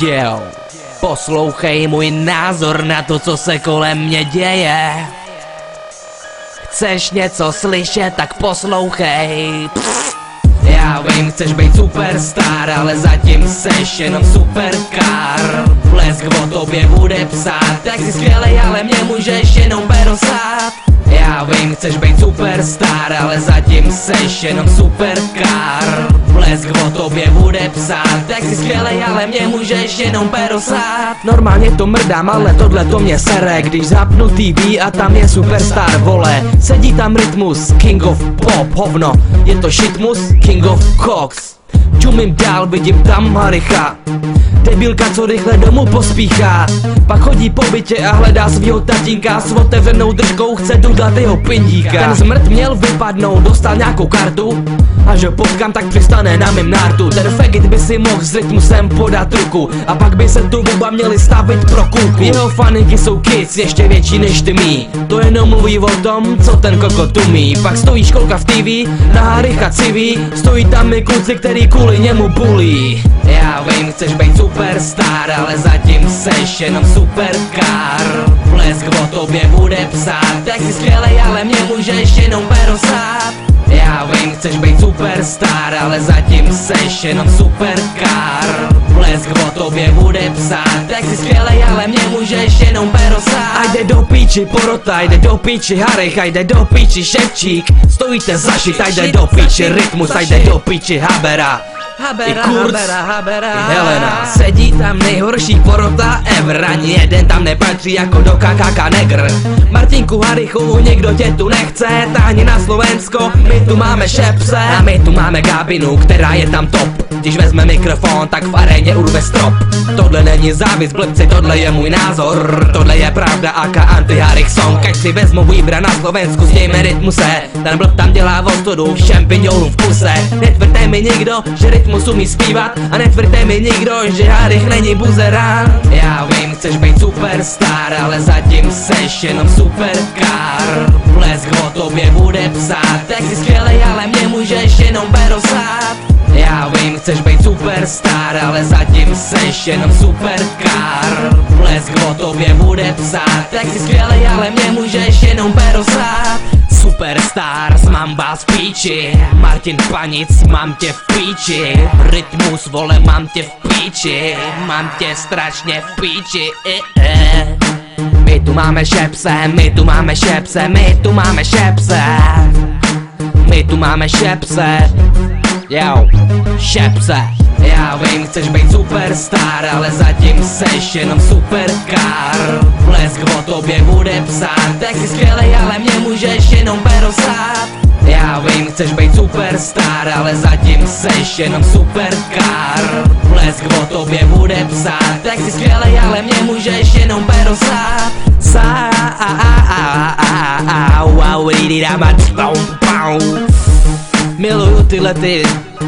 Yo, poslouchej můj názor na to, co se kolem mě děje. Chceš něco slyšet, tak poslouchej. Já vím, chceš být superstar, ale zatím seš jenom supercar Blesk o tobě bude psát, tak jsi skvělej, ale mě můžeš jenom perosát vím, chceš být superstar, ale zatím seš jenom supercar Blesk o tobě bude psát, tak jsi skvělej, ale mě můžeš jenom perosát. Normálně to mrdám, ale tohle to mě sere, když zapnu TV a tam je superstar, vole. Sedí tam rytmus, king of pop, hovno, je to shitmus, king of Cox Čumím dál, vidím tam Maricha Debilka, co rychle domů pospíchá. Pak chodí po bytě a hledá svýho tatínka S otevřenou držkou chce dudat jeho pindíka. Ten zmrt měl vypadnout, dostal nějakou kartu. A že potkám, tak přistane na mým nártu. Ten fagit by si mohl s rytmusem podat ruku. A pak by se tu oba měli stavit pro kulku. Jeho faninky jsou kids, ještě větší než ty mý. To jenom mluví o tom, co ten kokot umí. Pak stojí školka v TV, na Haricha civí Stojí tam i kluci, který kvůli němu bulí. Já vím, chceš být superstar, ale zatím seš jenom supercar Blesk o tobě bude psát, tak jsi skvělej, ale mě můžeš jenom perosát. Já vím, chceš být superstar, ale zatím seš jenom supercar Blesk o tobě bude psát, tak jsi skvělej, ale mě můžeš jenom perosát. A jde do píči porota, jde do píči Harech, a jde do píči Ševčík. Stojíte zašit, a jde do píči Rytmus, a jde do píči Habera Habera, I Kurz, habera, habera, i Helena. Sedí tam nejhorší porota ever Ani jeden tam nepatří jako do KKK negr. Martinku Harichu, někdo tě tu nechce Táhni na Slovensko, my tu máme šepse A my tu máme Gabinu, která je tam top. Když vezme mikrofon, tak v aréně urve strop. Tohle není závis, blbci, tohle je můj názor. Tohle je pravda, aka anti-Harich song. Ať si vezmu Weavera na Slovensku, stějme rytmuse Ten blb tam dělá vostodu, všem v kuse. Netvrďte mi nikdo, že rytmus umí zpívat A netvrďte mi nikdo, že Harich není buzerán. Já vím, chceš být superstar, ale zatím seš jenom supercar Blesk o tobě bude psát, tak jsi skvělej, ale mě můžeš jenom perosát já vím, chceš být superstar, ale zatím seš jenom supercar Blesk o tobě bude psát, tak jsi skvělej, ale mě můžeš jenom perosát Superstars, mám vás v píči. Martin Panic, mám tě v píči. Rytmus, vole, mám tě v píči. Mám tě strašně v píči. My tu máme šepse, my tu máme šepse, my tu máme šepse. My tu máme šepse. Yo, šepse Já vím, chceš být superstar, ale zatím seš jenom supercar Blesk o tobě bude psát, tak jsi skvělej, ale mě můžeš jenom perosát já vím, chceš být superstar, ale zatím seš jenom supercar Blesk o tobě bude psát, tak jsi skvělej, ale mě můžeš jenom perosát Sa a a a a a a a Miluju tyhle ty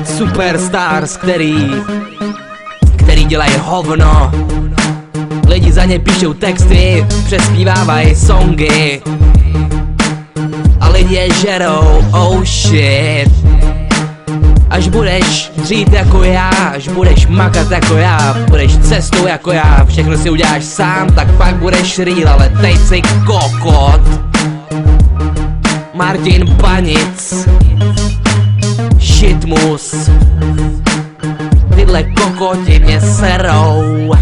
superstars, který který dělají hovno. Lidi za ně píšou texty, přespívávají songy. A lidi je žerou, oh shit. Až budeš dřít jako já, až budeš makat jako já Budeš cestou jako já, všechno si uděláš sám, tak pak budeš real, ale teď si kokot. Martin Panic Shitmus Tyhle kokoti mě serou